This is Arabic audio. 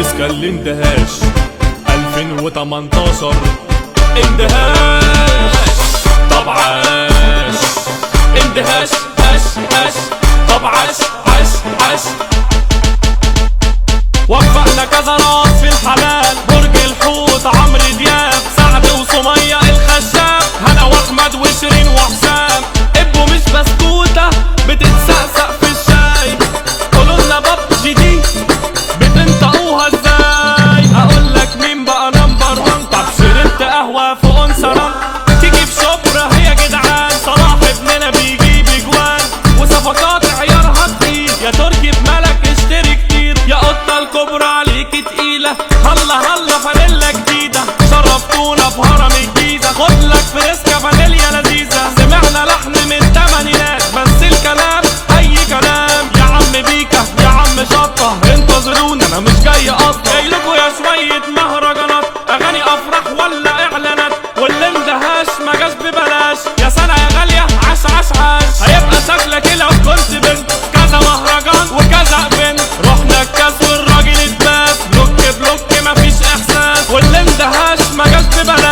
بريسكا الاندهاش 2018 اندهاش. طب عاش اندهاش. هاش هاش طب عاش عاش عاش وفقنا كذا راس في الحلال. برج الحوت عمرو دياب سعد وسمية الخشاب. هنا وأحمد وشيرين وحسام. ابو مش بسكوتة. انسران تيجي في شبرا هي جدعان. صلاح ابننا بيجيب اجوان وصفقات عيارها تقيل. يا تركي بملك اشتري كتير. يا قطة الكبرى عليكي تقيلة. هلا هلا فانيلا جديدة. شرفتونا في هرم الجيزة. خد لك فريسكا فانيليا لذيذة. سمعنا لحن من التمانينات بس الكلام أي كلام. يا عم بيكا يا عم شطة. انتظرونا أنا مش جاي أصلا ببلاش مجاش ببلاش. يا سنة يا غالية عش عش عش هيبقى شكلك إيه لو كنت بنت. كذا مهرجان وكذا بنت رحنا الكاس والراجل اتبات block block مفيش إحساس. واللي اندهاش مجاش ببلاش.